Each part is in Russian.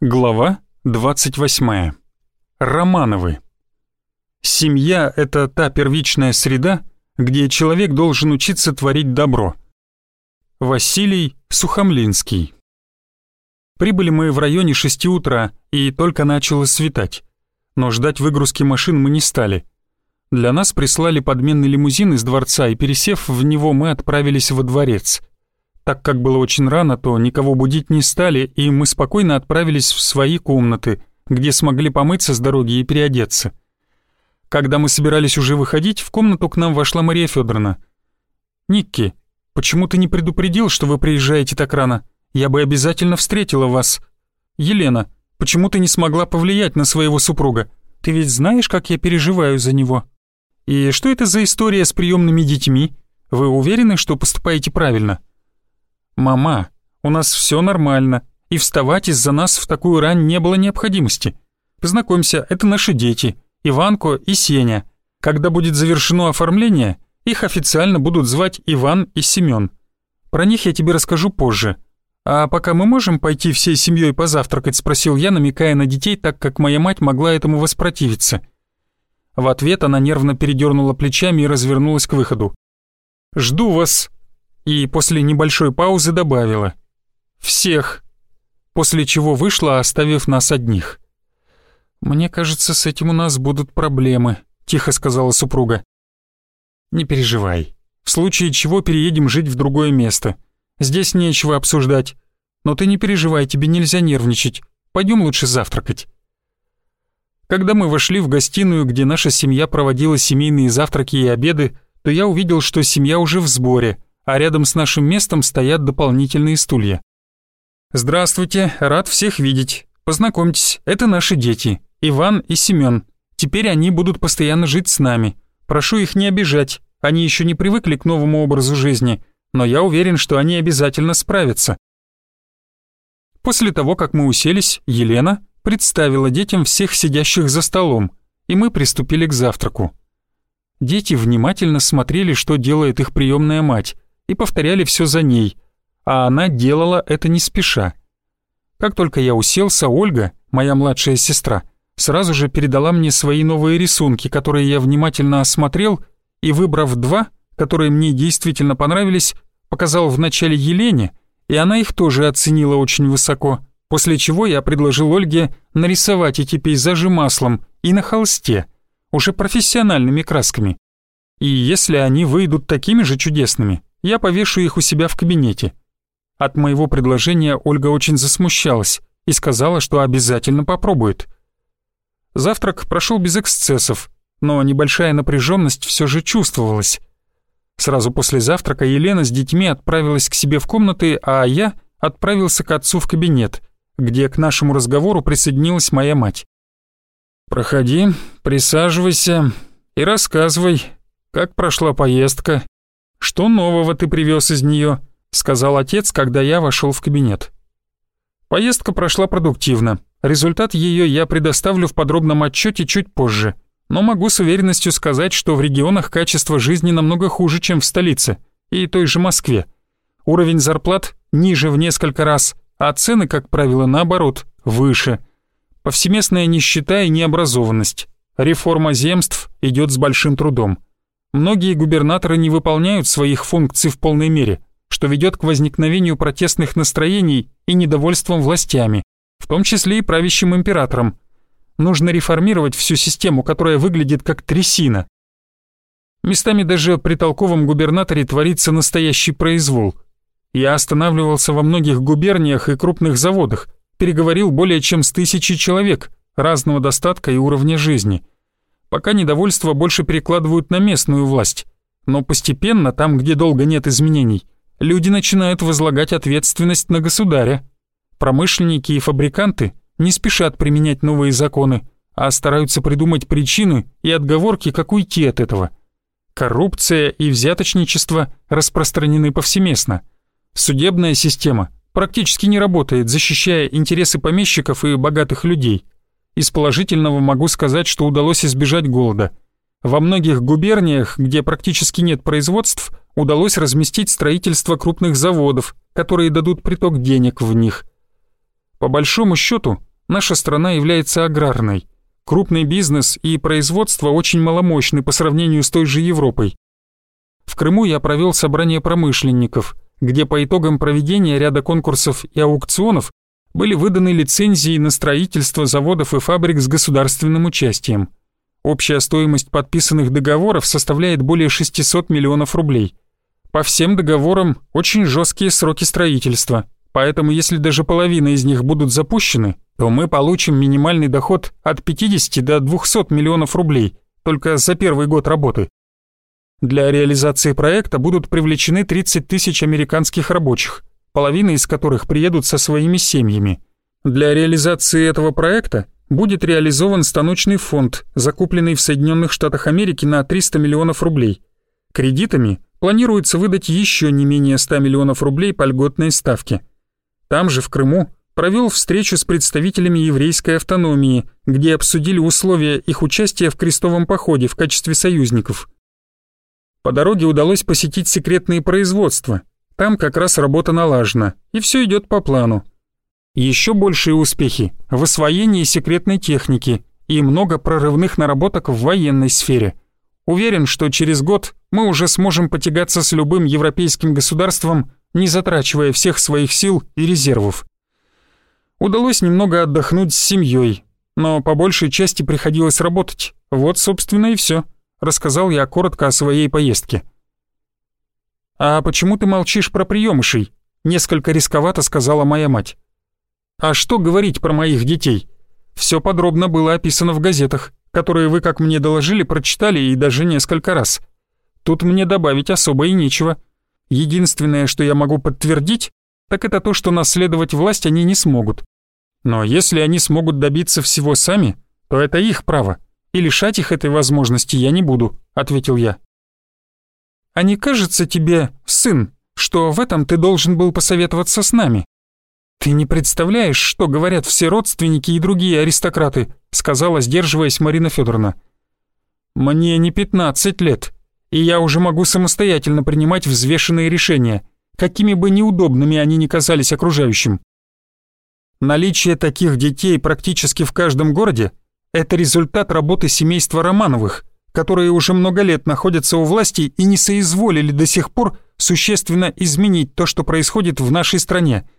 Глава 28. Романовы. Семья — это та первичная среда, где человек должен учиться творить добро. Василий Сухомлинский. Прибыли мы в районе 6 утра, и только начало светать. Но ждать выгрузки машин мы не стали. Для нас прислали подменный лимузин из дворца, и пересев в него, мы отправились во дворец — так как было очень рано, то никого будить не стали, и мы спокойно отправились в свои комнаты, где смогли помыться с дороги и переодеться. Когда мы собирались уже выходить, в комнату к нам вошла Мария Федоровна. «Никки, почему ты не предупредил, что вы приезжаете так рано? Я бы обязательно встретила вас. Елена, почему ты не смогла повлиять на своего супруга? Ты ведь знаешь, как я переживаю за него? И что это за история с приемными детьми? Вы уверены, что поступаете правильно?» «Мама, у нас все нормально, и вставать из-за нас в такую рань не было необходимости. Познакомься, это наши дети, Иванко и Сеня. Когда будет завершено оформление, их официально будут звать Иван и Семен. Про них я тебе расскажу позже. А пока мы можем пойти всей семьей позавтракать?» – спросил я, намекая на детей, так как моя мать могла этому воспротивиться. В ответ она нервно передернула плечами и развернулась к выходу. «Жду вас и после небольшой паузы добавила «Всех», после чего вышла, оставив нас одних. «Мне кажется, с этим у нас будут проблемы», — тихо сказала супруга. «Не переживай. В случае чего переедем жить в другое место. Здесь нечего обсуждать. Но ты не переживай, тебе нельзя нервничать. Пойдем лучше завтракать». Когда мы вошли в гостиную, где наша семья проводила семейные завтраки и обеды, то я увидел, что семья уже в сборе — а рядом с нашим местом стоят дополнительные стулья. «Здравствуйте, рад всех видеть. Познакомьтесь, это наши дети, Иван и Семен. Теперь они будут постоянно жить с нами. Прошу их не обижать, они еще не привыкли к новому образу жизни, но я уверен, что они обязательно справятся». После того, как мы уселись, Елена представила детям всех сидящих за столом, и мы приступили к завтраку. Дети внимательно смотрели, что делает их приемная мать, и повторяли все за ней, а она делала это не спеша. Как только я уселся, Ольга, моя младшая сестра, сразу же передала мне свои новые рисунки, которые я внимательно осмотрел и, выбрав два, которые мне действительно понравились, показал вначале Елене, и она их тоже оценила очень высоко, после чего я предложил Ольге нарисовать эти пейзажи маслом и на холсте, уже профессиональными красками. И если они выйдут такими же чудесными, я повешу их у себя в кабинете. От моего предложения Ольга очень засмущалась и сказала, что обязательно попробует. Завтрак прошел без эксцессов, но небольшая напряженность все же чувствовалась. Сразу после завтрака Елена с детьми отправилась к себе в комнаты, а я отправился к отцу в кабинет, где к нашему разговору присоединилась моя мать. «Проходи, присаживайся и рассказывай, как прошла поездка», «Что нового ты привез из нее?» — сказал отец, когда я вошел в кабинет. Поездка прошла продуктивно. Результат ее я предоставлю в подробном отчете чуть позже. Но могу с уверенностью сказать, что в регионах качество жизни намного хуже, чем в столице и той же Москве. Уровень зарплат ниже в несколько раз, а цены, как правило, наоборот, выше. Повсеместная нищета и необразованность. Реформа земств идет с большим трудом. Многие губернаторы не выполняют своих функций в полной мере, что ведет к возникновению протестных настроений и недовольством властями, в том числе и правящим императором. Нужно реформировать всю систему, которая выглядит как трясина. Местами даже при толковом губернаторе творится настоящий произвол. Я останавливался во многих губерниях и крупных заводах, переговорил более чем с тысячи человек разного достатка и уровня жизни – Пока недовольство больше перекладывают на местную власть. Но постепенно, там, где долго нет изменений, люди начинают возлагать ответственность на государя. Промышленники и фабриканты не спешат применять новые законы, а стараются придумать причины и отговорки, как уйти от этого. Коррупция и взяточничество распространены повсеместно. Судебная система практически не работает, защищая интересы помещиков и богатых людей – из положительного могу сказать, что удалось избежать голода. Во многих губерниях, где практически нет производств, удалось разместить строительство крупных заводов, которые дадут приток денег в них. По большому счету, Наша страна является аграрной. Крупный бизнес и производство очень маломощны по сравнению с той же Европой. В Крыму я провел собрание промышленников, где по итогам проведения ряда конкурсов и аукционов были выданы лицензии на строительство заводов и фабрик с государственным участием. Общая стоимость подписанных договоров составляет более 600 миллионов рублей. По всем договорам очень жесткие сроки строительства, поэтому если даже половина из них будут запущены, то мы получим минимальный доход от 50 до 200 миллионов рублей только за первый год работы. Для реализации проекта будут привлечены 30 тысяч американских рабочих, половина из которых приедут со своими семьями. Для реализации этого проекта будет реализован станочный фонд, закупленный в Соединенных Штатах Америки на 300 миллионов рублей. Кредитами планируется выдать еще не менее 100 миллионов рублей по льготной ставке. Там же, в Крыму, провел встречу с представителями еврейской автономии, где обсудили условия их участия в крестовом походе в качестве союзников. По дороге удалось посетить секретные производства, там как раз работа налажена, и все идет по плану. Еще большие успехи в освоении секретной техники и много прорывных наработок в военной сфере. Уверен, что через год мы уже сможем потягаться с любым европейским государством, не затрачивая всех своих сил и резервов. Удалось немного отдохнуть с семьей, но по большей части приходилось работать. Вот, собственно, и все. Рассказал я коротко о своей поездке. «А почему ты молчишь про приемышей?» — несколько рисковато сказала моя мать. «А что говорить про моих детей? Все подробно было описано в газетах, которые вы, как мне доложили, прочитали и даже несколько раз. Тут мне добавить особо и нечего. Единственное, что я могу подтвердить, так это то, что наследовать власть они не смогут. Но если они смогут добиться всего сами, то это их право, и лишать их этой возможности я не буду», — ответил я. А не кажется тебе, сын, что в этом ты должен был посоветоваться с нами? Ты не представляешь, что говорят все родственники и другие аристократы, сказала, сдерживаясь Марина Федоровна. Мне не 15 лет, и я уже могу самостоятельно принимать взвешенные решения, какими бы неудобными они ни казались окружающим. Наличие таких детей практически в каждом городе – это результат работы семейства Романовых, которые уже много лет находятся у власти и не соизволили до сих пор существенно изменить то, что происходит в нашей стране.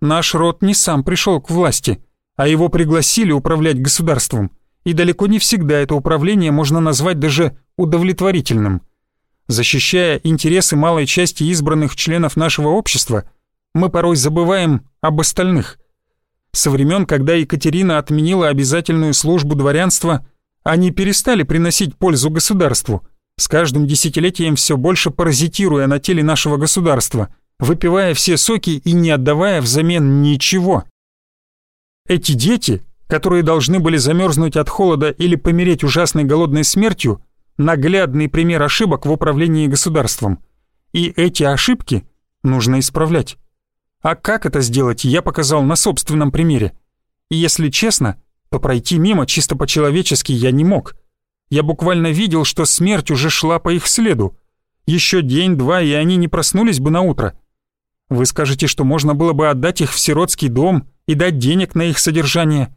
Наш род не сам пришел к власти, а его пригласили управлять государством, и далеко не всегда это управление можно назвать даже удовлетворительным. Защищая интересы малой части избранных членов нашего общества, мы порой забываем об остальных. Со времен, когда Екатерина отменила обязательную службу дворянства – они перестали приносить пользу государству, с каждым десятилетием все больше паразитируя на теле нашего государства, выпивая все соки и не отдавая взамен ничего. Эти дети, которые должны были замерзнуть от холода или помереть ужасной голодной смертью, наглядный пример ошибок в управлении государством. И эти ошибки нужно исправлять. А как это сделать, я показал на собственном примере. И если честно, то пройти мимо чисто по-человечески я не мог. Я буквально видел, что смерть уже шла по их следу. Еще день-два, и они не проснулись бы на утро. Вы скажете, что можно было бы отдать их в сиротский дом и дать денег на их содержание.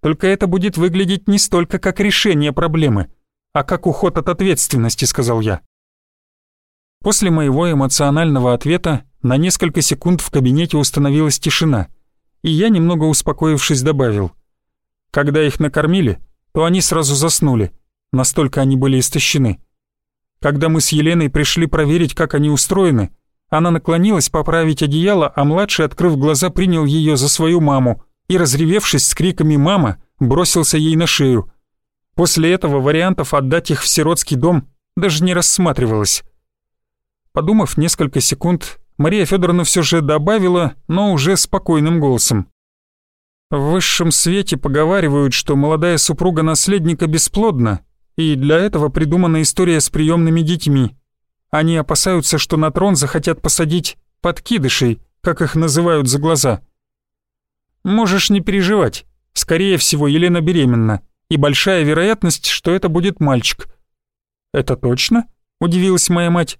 Только это будет выглядеть не столько как решение проблемы, а как уход от ответственности, сказал я. После моего эмоционального ответа на несколько секунд в кабинете установилась тишина, и я, немного успокоившись, добавил. Когда их накормили, то они сразу заснули, настолько они были истощены. Когда мы с Еленой пришли проверить, как они устроены, она наклонилась поправить одеяло, а младший, открыв глаза, принял ее за свою маму и, разревевшись с криками «мама», бросился ей на шею. После этого вариантов отдать их в сиротский дом даже не рассматривалось. Подумав несколько секунд, Мария Федоровна все же добавила, но уже спокойным голосом. В высшем свете поговаривают, что молодая супруга наследника бесплодна, и для этого придумана история с приемными детьми. Они опасаются, что на трон захотят посадить подкидышей, как их называют за глаза. Можешь не переживать. Скорее всего, Елена беременна, и большая вероятность, что это будет мальчик. Это точно? Удивилась моя мать.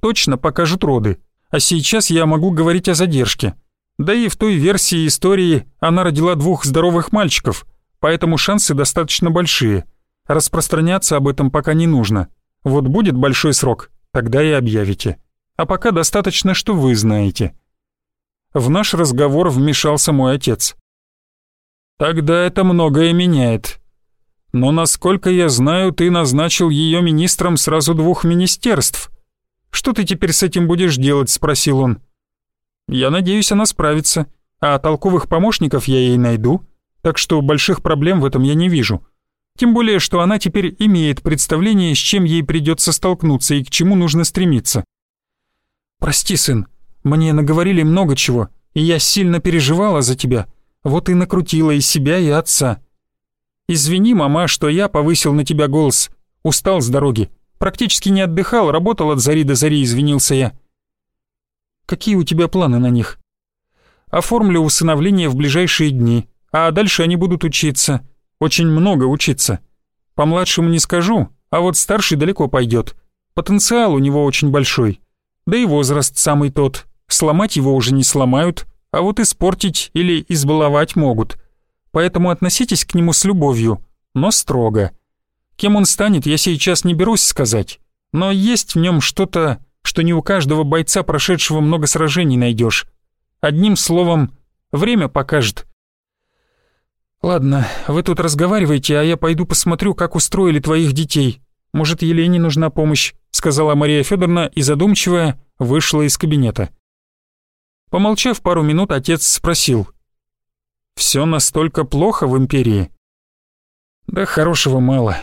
Точно покажут роды. А сейчас я могу говорить о задержке. Да и в той версии истории она родила двух здоровых мальчиков, поэтому шансы достаточно большие. Распространяться об этом пока не нужно. Вот будет большой срок, тогда и объявите. А пока достаточно, что вы знаете. В наш разговор вмешался мой отец. Тогда это многое меняет. Но насколько я знаю, ты назначил ее министром сразу двух министерств. Что ты теперь с этим будешь делать? спросил он. Я надеюсь, она справится, а толковых помощников я ей найду, так что больших проблем в этом я не вижу. Тем более, что она теперь имеет представление, с чем ей придется столкнуться и к чему нужно стремиться. «Прости, сын, мне наговорили много чего, и я сильно переживала за тебя, вот и накрутила и себя, и отца. Извини, мама, что я повысил на тебя голос, устал с дороги, практически не отдыхал, работал от зари до зари, извинился я. Какие у тебя планы на них? Оформлю усыновление в ближайшие дни, а дальше они будут учиться. Очень много учиться. По младшему не скажу, а вот старший далеко пойдет. Потенциал у него очень большой. Да и возраст самый тот. Сломать его уже не сломают, а вот испортить или избаловать могут. Поэтому относитесь к нему с любовью, но строго. Кем он станет, я сейчас не берусь сказать. Но есть в нем что-то что не у каждого бойца, прошедшего много сражений, найдешь. Одним словом, время покажет. Ладно, вы тут разговаривайте, а я пойду посмотрю, как устроили твоих детей. Может, Елене нужна помощь, сказала Мария Федоровна и задумчивая вышла из кабинета. Помолчав пару минут, отец спросил: «Все настолько плохо в империи?» «Да хорошего мало.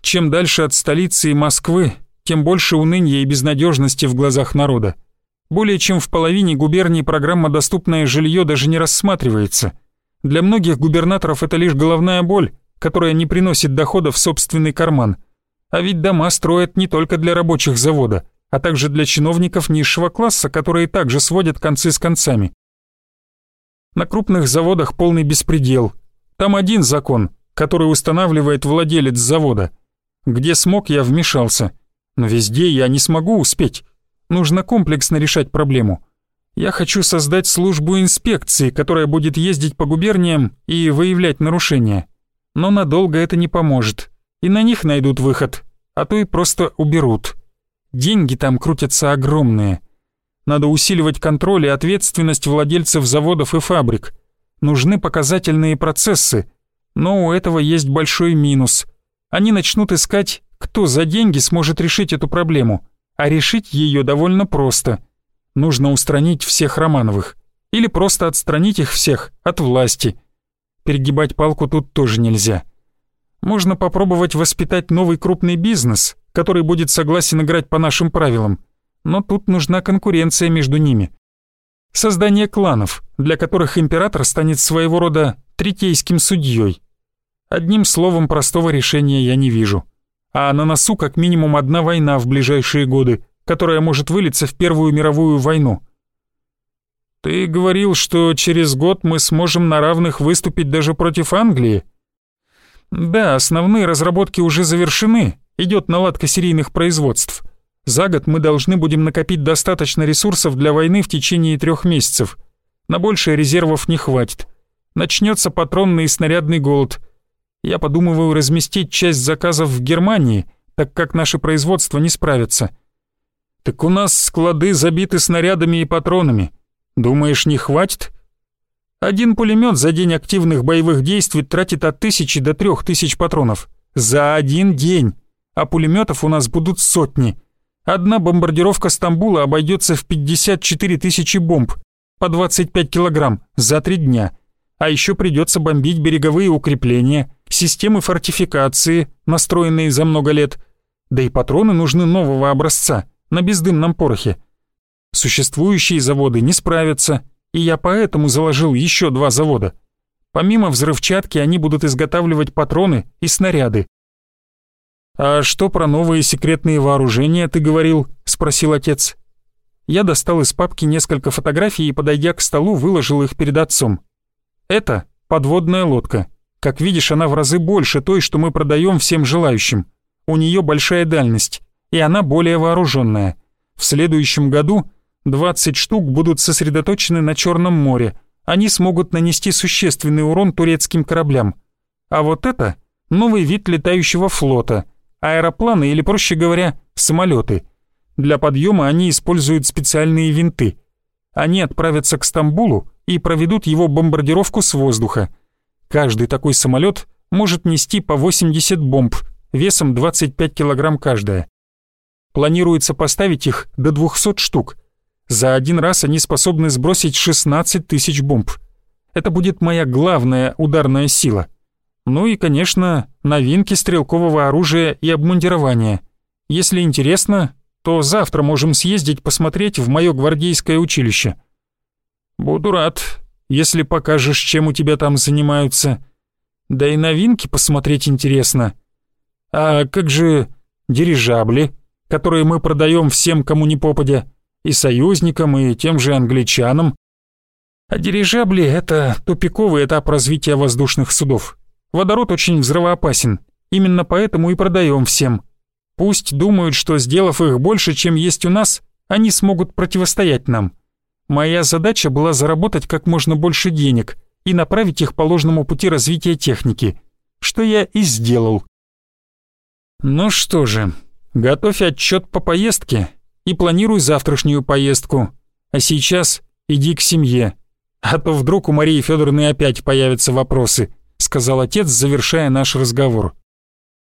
Чем дальше от столицы и Москвы, тем больше уныния и безнадежности в глазах народа. Более чем в половине губерний программа «Доступное жилье» даже не рассматривается. Для многих губернаторов это лишь головная боль, которая не приносит дохода в собственный карман. А ведь дома строят не только для рабочих завода, а также для чиновников низшего класса, которые также сводят концы с концами. На крупных заводах полный беспредел. Там один закон, который устанавливает владелец завода. Где смог, я вмешался. Но везде я не смогу успеть. Нужно комплексно решать проблему. Я хочу создать службу инспекции, которая будет ездить по губерниям и выявлять нарушения. Но надолго это не поможет. И на них найдут выход, а то и просто уберут. Деньги там крутятся огромные. Надо усиливать контроль и ответственность владельцев заводов и фабрик. Нужны показательные процессы, но у этого есть большой минус. Они начнут искать кто за деньги сможет решить эту проблему? А решить ее довольно просто. Нужно устранить всех Романовых. Или просто отстранить их всех от власти. Перегибать палку тут тоже нельзя. Можно попробовать воспитать новый крупный бизнес, который будет согласен играть по нашим правилам. Но тут нужна конкуренция между ними. Создание кланов, для которых император станет своего рода третейским судьей. Одним словом, простого решения я не вижу а на носу как минимум одна война в ближайшие годы, которая может вылиться в Первую мировую войну. Ты говорил, что через год мы сможем на равных выступить даже против Англии? Да, основные разработки уже завершены, идет наладка серийных производств. За год мы должны будем накопить достаточно ресурсов для войны в течение трех месяцев. На большее резервов не хватит. Начнется патронный и снарядный голод – я подумываю разместить часть заказов в Германии, так как наше производство не справится. Так у нас склады забиты снарядами и патронами. Думаешь, не хватит? Один пулемет за день активных боевых действий тратит от тысячи до трех тысяч патронов. За один день. А пулеметов у нас будут сотни. Одна бомбардировка Стамбула обойдется в 54 тысячи бомб по 25 килограмм за три дня. А еще придется бомбить береговые укрепления, системы фортификации, настроенные за много лет. Да и патроны нужны нового образца, на бездымном порохе. Существующие заводы не справятся, и я поэтому заложил еще два завода. Помимо взрывчатки они будут изготавливать патроны и снаряды. «А что про новые секретные вооружения ты говорил?» — спросил отец. Я достал из папки несколько фотографий и, подойдя к столу, выложил их перед отцом. Это подводная лодка. Как видишь, она в разы больше той, что мы продаем всем желающим. У нее большая дальность, и она более вооруженная. В следующем году 20 штук будут сосредоточены на Черном море. Они смогут нанести существенный урон турецким кораблям. А вот это новый вид летающего флота. Аэропланы или, проще говоря, самолеты. Для подъема они используют специальные винты. Они отправятся к Стамбулу и проведут его бомбардировку с воздуха. Каждый такой самолет может нести по 80 бомб, весом 25 килограмм каждая. Планируется поставить их до 200 штук. За один раз они способны сбросить 16 тысяч бомб. Это будет моя главная ударная сила. Ну и, конечно, новинки стрелкового оружия и обмундирования. Если интересно, то завтра можем съездить посмотреть в мое гвардейское училище. Буду рад, если покажешь, чем у тебя там занимаются. Да и новинки посмотреть интересно. А как же дирижабли, которые мы продаем всем, кому не попадя, и союзникам, и тем же англичанам? А дирижабли — это тупиковый этап развития воздушных судов. Водород очень взрывоопасен, именно поэтому и продаем всем. Пусть думают, что сделав их больше, чем есть у нас, они смогут противостоять нам. Моя задача была заработать как можно больше денег — и направить их по ложному пути развития техники, что я и сделал. Ну что же, готовь отчет по поездке и планируй завтрашнюю поездку, а сейчас иди к семье, а то вдруг у Марии Федоровны опять появятся вопросы, сказал отец, завершая наш разговор.